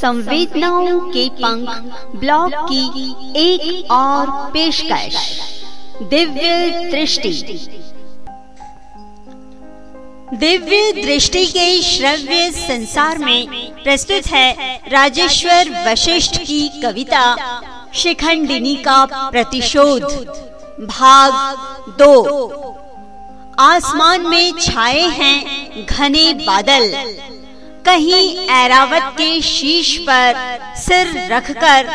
संवेदनाओं के पंख ब्लॉग की एक और पेशकश। दिव्य दृष्टि। दिव्य दृष्टि के श्रव्य संसार में प्रस्तुत है राजेश्वर वशिष्ठ की कविता शिखंडिनी का प्रतिशोध। भाग दो। आसमान में छाए हैं घने बादल। कहीं ऐरावत के शीश पर सिर रखकर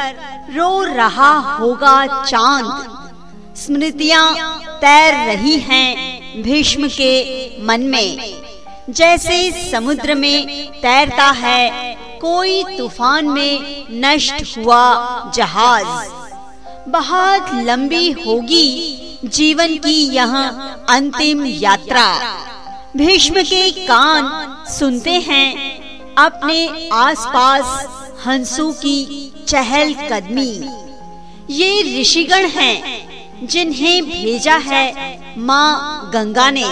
रो रहा होगा चाँद। स्मृतियाँ तैर रही हैं भीष्म के मन में। जैसे समुद्र में तैरता है, कोई तूफ़ान में नष्ट हुआ जहाज़। बहुत लंबी होगी जीवन की यह अंतिम यात्रा। भीष्म के कान सुनते हैं अपने आसपास हंसों की चहल कदमी। ये ऋषिगण हैं, जिन्हें भेजा है माँ गंगा ने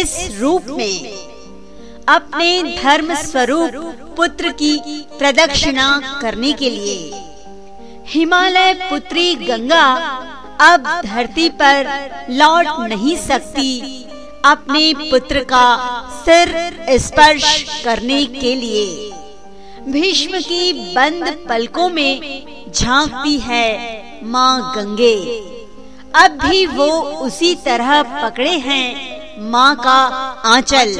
इस रूप में। अपने धर्म स्वरूप पुत्र की प्रदक्षिणा करने के लिए। हिमालय पुत्री गंगा अब धरती पर लौट नहीं सकती। अपने पुत्र का सिर स्पर्श करने के लिए। भीष्म की बंद पलकों में झांकती है माँ गंगे। अब भी वो उसी तरह पकड़े हैं माँ का आंचल।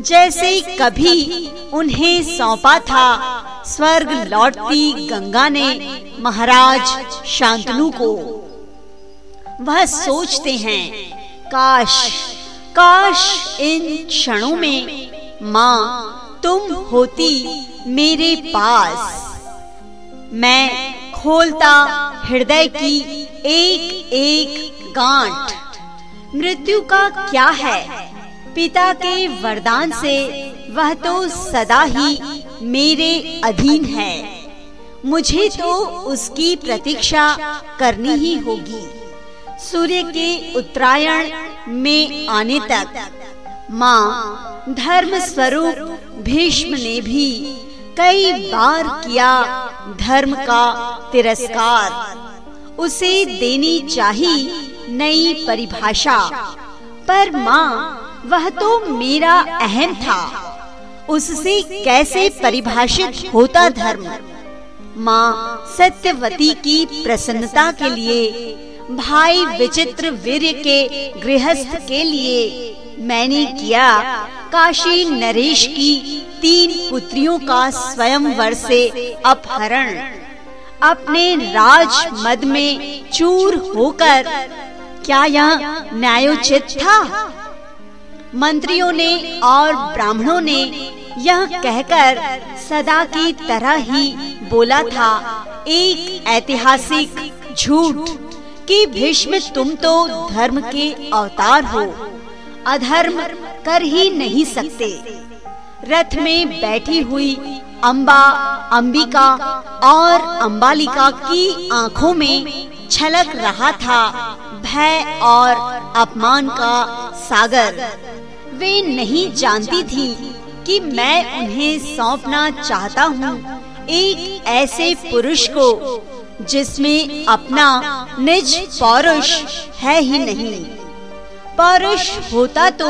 जैसे कभी उन्हें सौंपा था, स्वर्ग लौटती गंगा ने महाराज शांतनु को। वह सोचते हैं, काश काश इन क्षणों में माँ तुम होती मेरे पास। मैं खोलता हृदय की एक एक गांठ। मृत्यु का क्या है? पिता के वरदान से वह तो सदा ही मेरे अधीन है। मुझे तो उसकी प्रतीक्षा करनी ही होगी। सूर्य के उत्तरायण में आने तक। माँ धर्म स्वरूप भीष्म ने भी कई बार किया धर्म का तिरस्कार। उसे देनी चाहिए नई परिभाषा। पर माँ, वह तो मेरा अहम था। उससे कैसे परिभाषित होता धर्म? माँ सत्यवती की प्रसन्नता के लिए भाई विचित्र वीर के गृहस्थ के लिए मैंने किया। काशी नरेश की तीन पुत्रियों का स्वयंवर से अपहरण। अपने राज मद में चूर होकर क्या यह न्यायोचित था? मंत्रियों ने और ब्राह्मणों ने यह कहकर सदा की तरह ही बोला था, एक ऐतिहासिक झूठ। कि भीष्म तुम तो धर्म के अवतार हो। अधर्म कर ही नहीं सकते। रथ में बैठी हुई अम्बा अंबिका और अंबालिका की आँखों में छलक रहा था भय और अपमान का सागर। वे नहीं जानती थी कि मैं उन्हें सौंपना चाहता हूँ एक ऐसे पुरुष को जिसमें अपना निज पौरुष है ही नहीं। पौरुष होता तो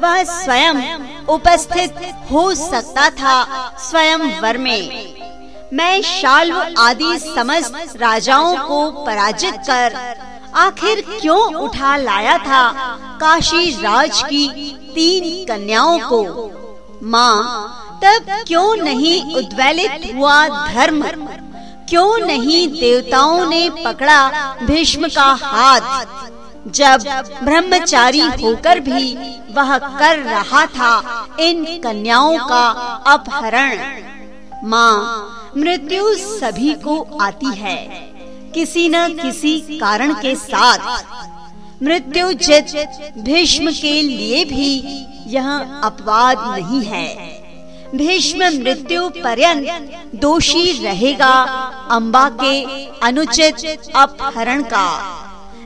वह स्वयं उपस्थित हो सकता था स्वयं वर में। मैं शाल्व आदि समस्त राजाओं को पराजित कर आखिर क्यों उठा लाया था काशी राज की तीन कन्याओं को? माँ, तब क्यों नहीं उद्वेलित हुआ धर्म? क्यों नहीं देवताओं ने पकड़ा भीष्म का हाथ? जब ब्रह्मचारी होकर भी वह कर रहा था, इन कन्याओं का अपहरण। माँ, मृत्यु सभी को आती है, किसी न किसी कारण के साथ। मृत्यु जित भीष्म के लिए भी यह अपवाद नहीं है। भीष्म मृत्यु पर्यंत दोषी रहेगा अम्बा के अनुचित अपहरण का।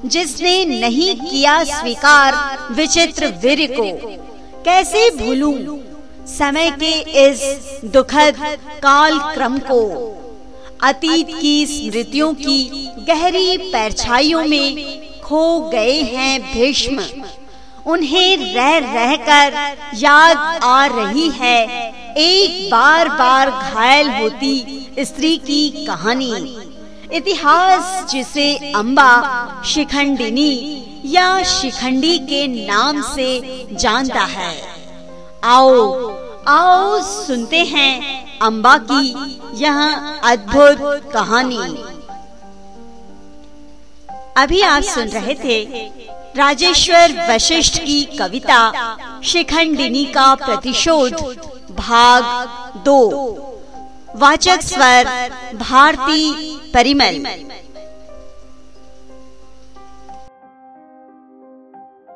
जिसने नहीं किया स्वीकार विचित्र वीर को, कैसे भूलूं समय के इस दुखद काल क्रम को? अतीत की स्मृतियों की गहरी परछाइयों में खो गए हैं भीष्म। उन्हें रह रहकर याद आ रही है एक बार बार घायल होती स्त्री की कहानी। इतिहास जिसे अम्बा शिखंडिनी या शिखंडी के नाम से जानता है। आओ आओ सुनते हैं अम्बा की यह अद्भुत कहानी। अभी आप सुन रहे थे राजेश्वर वशिष्ठ की कविता शिखंडिनी का प्रतिशोध भाग दो। वाचक स्वर भारती परिमल।